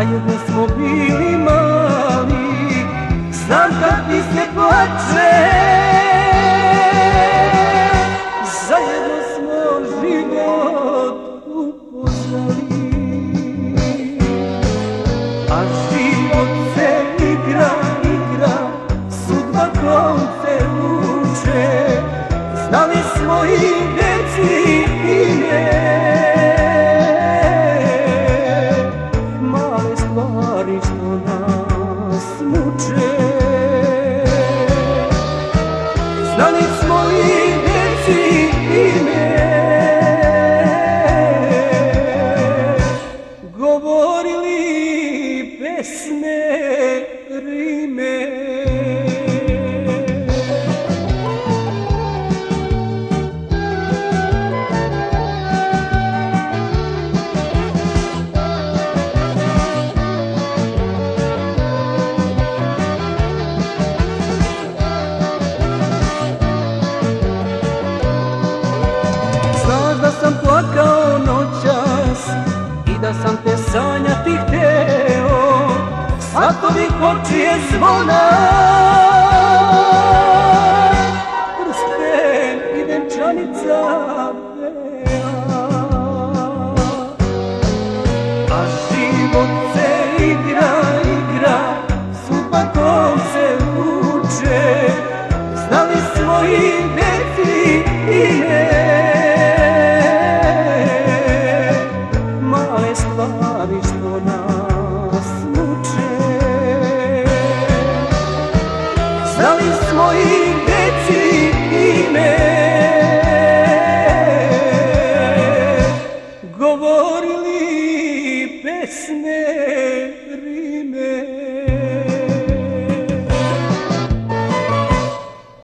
Zajedno smo bili mali Znam kad ti se plače. Zajedno smo život upoznali. A život se igra, igra Sudba konce vuče. Znali smo i i deci Svatovi kočije zvona Prsten i venčanica A život se igra, igra Sudba kom se vuče Znali smo i deci ime Male stvari govorili pesme ri.